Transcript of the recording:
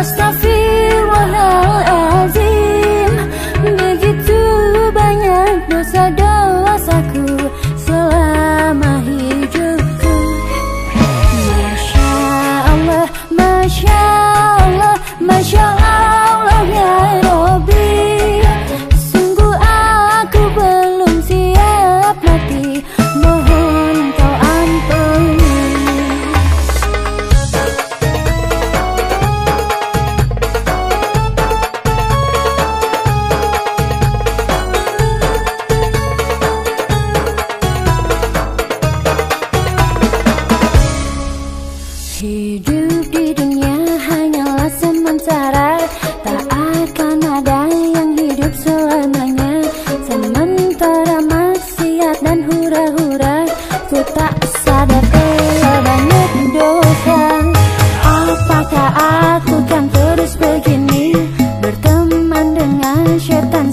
esta vida. Hidup di dunia hanyalah sementara. Tak akan ada yang hidup selamanya. Sementara maksiat dan hura-hura Ku tak sadar telah banyak dosa. Apakah aku kan terus begini Berteman dengan setan